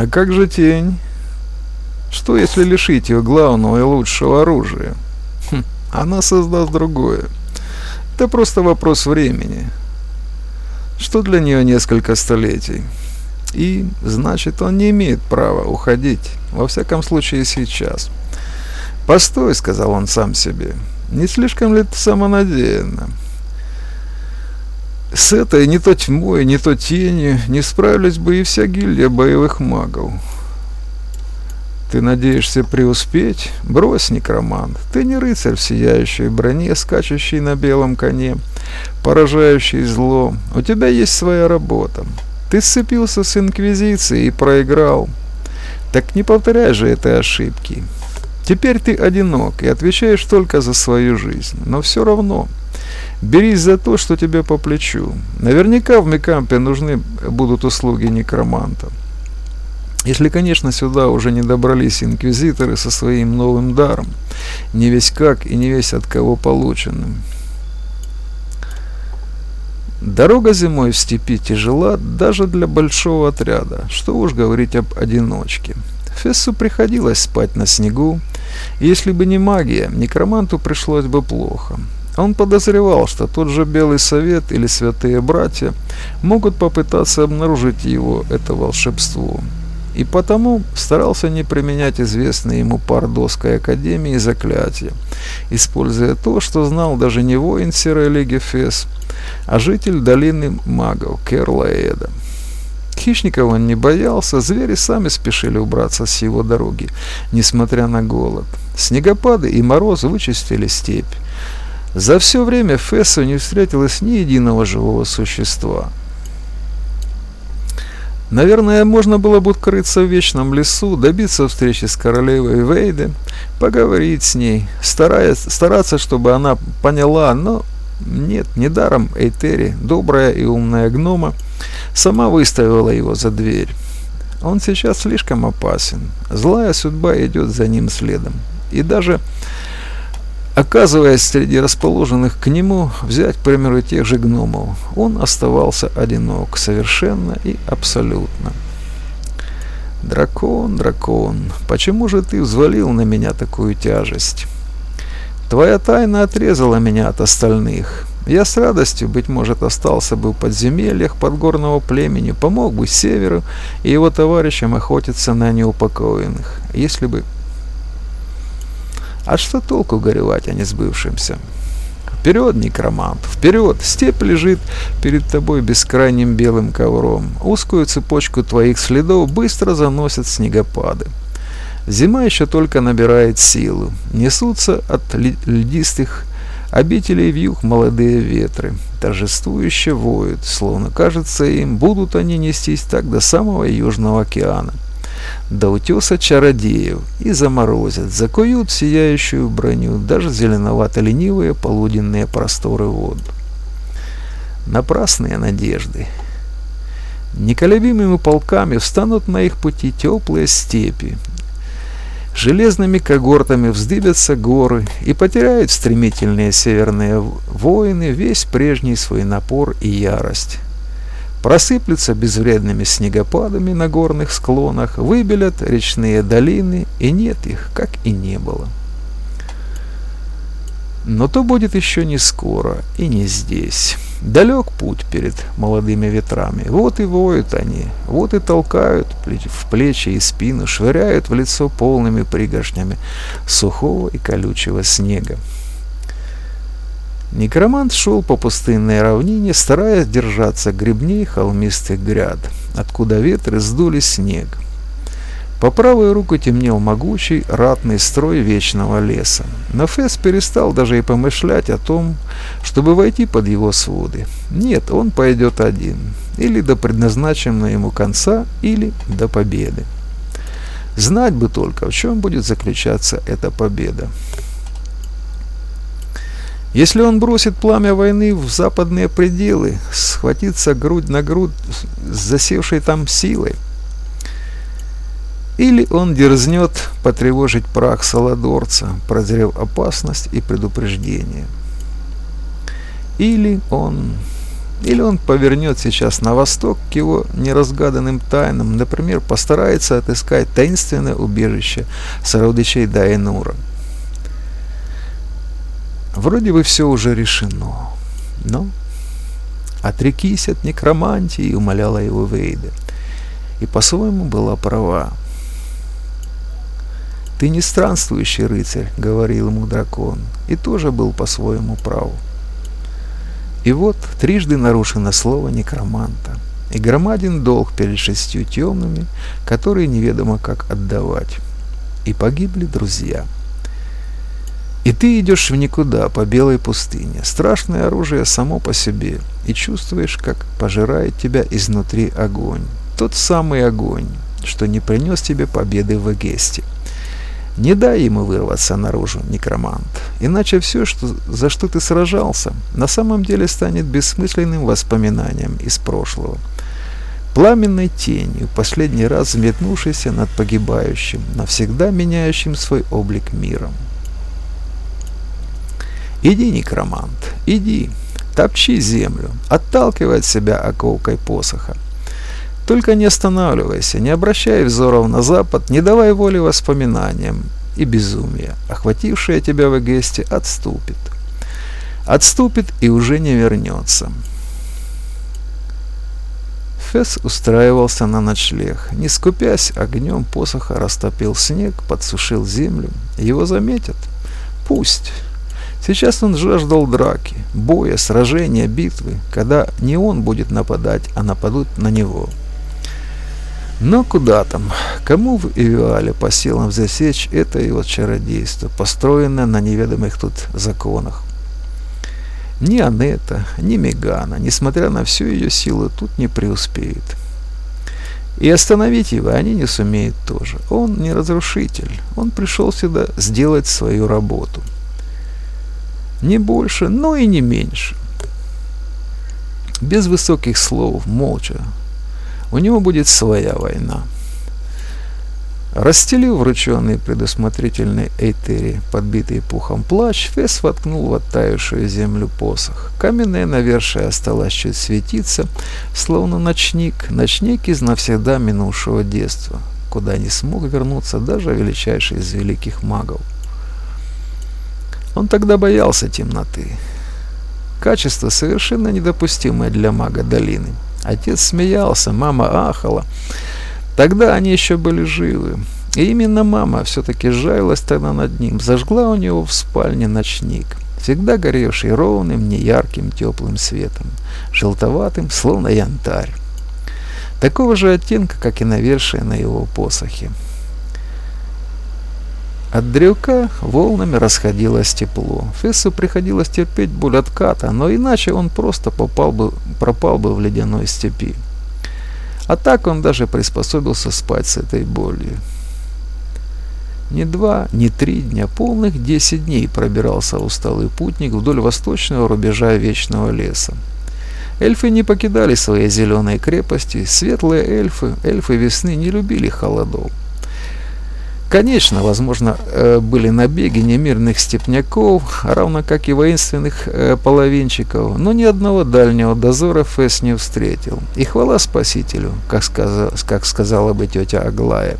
А как же тень? Что если лишить ее главного и лучшего оружия? Хм, она создаст другое. Это просто вопрос времени. Что для нее несколько столетий? И, значит, он не имеет права уходить, во всяком случае сейчас. «Постой», — сказал он сам себе, — «не слишком ли ты самонадеянно?» С этой не то тьмой, не то тенью не справились бы и вся гильдия боевых магов. Ты надеешься преуспеть? Брось, некромант. Ты не рыцарь в сияющей броне, скачущий на белом коне, поражающий зло. У тебя есть своя работа. Ты сцепился с Инквизицией и проиграл. Так не повторяй же этой ошибки. Теперь ты одинок и отвечаешь только за свою жизнь. Но все равно берись за то, что тебе по плечу. Наверняка в Микампе нужны будут услуги некроманта. Если, конечно, сюда уже не добрались инквизиторы со своим новым даром, не весь как и не весь от кого полученным. Дорога зимой в степи тяжела даже для большого отряда, что уж говорить об одиночке. Фессу приходилось спать на снегу, и если бы не магия, некроманту пришлось бы плохо. Он подозревал, что тот же Белый Совет или Святые Братья могут попытаться обнаружить его, это волшебство и потому старался не применять известные ему Пардосской академии заклятия, используя то, что знал даже не воин Серой Лиги Фес, а житель долины магов Керлаэда. Хищников он не боялся, звери сами спешили убраться с его дороги, несмотря на голод. Снегопады и мороз вычистили степь. За все время Фессу не встретилось ни единого живого существа – Наверное, можно было бы укрыться в вечном лесу, добиться встречи с королевой Вейды, поговорить с ней, стараясь, стараться, чтобы она поняла, но нет, недаром Эйтери, добрая и умная гнома, сама выставила его за дверь. Он сейчас слишком опасен. Злая судьба идет за ним следом. И даже Оказываясь среди расположенных к нему, взять, к примеру, тех же гномов, он оставался одинок, совершенно и абсолютно. «Дракон, дракон, почему же ты взвалил на меня такую тяжесть? Твоя тайна отрезала меня от остальных. Я с радостью, быть может, остался бы в подземельях подгорного племени, помог бы Северу и его товарищам охотиться на неупокоенных, если бы а что толку горевать о несбывшемся? Вперед, некромант, вперед! Степь лежит перед тобой бескрайним белым ковром. Узкую цепочку твоих следов быстро заносят снегопады. Зима еще только набирает силу. Несутся от льдистых обителей вьюг молодые ветры. Торжествующе воют, словно кажется им, будут они нестись так до самого Южного океана до утеса чародеев и заморозят, закуют сияющую броню даже зеленовато-ленивые полуденные просторы вод. Напрасные надежды. Неколебимыми полками встанут на их пути теплые степи. Железными когортами вздыбятся горы и потеряют стремительные северные воины весь прежний свой напор и ярость просыплются безвредными снегопадами на горных склонах, выбелят речные долины, и нет их, как и не было. Но то будет еще не скоро и не здесь. Далек путь перед молодыми ветрами. Вот и воют они, вот и толкают в плечи и спину, швыряют в лицо полными пригоршнями сухого и колючего снега. Некромант шел по пустынной равнине, стараясь держаться гребней холмистых гряд, откуда ветры сдули снег. По правую руку темнел могучий ратный строй вечного леса. Но Фесс перестал даже и помышлять о том, чтобы войти под его своды. Нет, он пойдет один. Или до предназначенного ему конца, или до победы. Знать бы только, в чем будет заключаться эта победа. Если он бросит пламя войны в западные пределы, схватится грудь на грудь с засевшей там силой, или он дерзнет потревожить прах Саладорца, прозрев опасность и предупреждение. Или он... Или он повернет сейчас на восток к его неразгаданным тайнам, например, постарается отыскать таинственное убежище сородичей Дайнура. Вроде бы все уже решено, но отрекись от некромантии, умоляла его Вейда. И по-своему была права. «Ты не странствующий рыцарь», — говорил ему дракон, и тоже был по-своему прав. И вот трижды нарушено слово некроманта, и громаден долг перед шестью темными, которые неведомо как отдавать. И погибли друзья. И ты идешь в никуда по белой пустыне, страшное оружие само по себе, и чувствуешь, как пожирает тебя изнутри огонь. Тот самый огонь, что не принес тебе победы в Эгесте. Не дай ему вырваться наружу, некромант, иначе все, что, за что ты сражался, на самом деле станет бессмысленным воспоминанием из прошлого. Пламенной тенью, последний раз взметнувшейся над погибающим, навсегда меняющим свой облик миром. Иди, некромант, иди, топчи землю, отталкивай от себя оковкой посоха. Только не останавливайся, не обращай взоров на запад, не давай воли воспоминаниям, и безумие, охватившее тебя в Эгесте, отступит. Отступит и уже не вернется. Фесс устраивался на ночлег. Не скупясь, огнем посоха растопил снег, подсушил землю. Его заметят. Пусть. Сейчас он жаждал драки, боя, сражения, битвы, когда не он будет нападать, а нападут на него. Но куда там? Кому в Ивиале по силам засечь это его чародейство, построенное на неведомых тут законах? Ни Анетта, ни Мегана, несмотря на всю ее силу, тут не преуспеют. И остановить его они не сумеют тоже. Он не разрушитель. Он пришел сюда сделать свою работу. Не больше, но и не меньше. Без высоких слов, молча, у него будет своя война. Расстелив врученный предусмотрительный Эйтери, подбитый пухом плащ, Фес воткнул в оттаившую землю посох. Каменная навершие осталась чуть светиться, словно ночник, ночник из навсегда минувшего детства, куда не смог вернуться даже величайший из великих магов. Он тогда боялся темноты. Качество совершенно недопустимое для мага долины. Отец смеялся, мама ахала. Тогда они еще были живы. И именно мама все-таки жалилась тогда над ним, зажгла у него в спальне ночник, всегда горевший ровным, неярким, теплым светом, желтоватым, словно янтарь. Такого же оттенка, как и навершие на его посохе. От древка волнами расходилось тепло. Фессу приходилось терпеть боль отката, но иначе он просто попал бы, пропал бы в ледяной степи. А так он даже приспособился спать с этой болью. Не два, не три дня, полных десять дней пробирался усталый путник вдоль восточного рубежа вечного леса. Эльфы не покидали свои зеленые крепости, светлые эльфы, эльфы весны не любили холодов. Конечно, возможно, э, были набеги немирных степняков, равно как и воинственных э, половинчиков, но ни одного дальнего дозора Фэс не встретил. И хвала спасителю, как, сказа, как сказала бы тетя Аглая.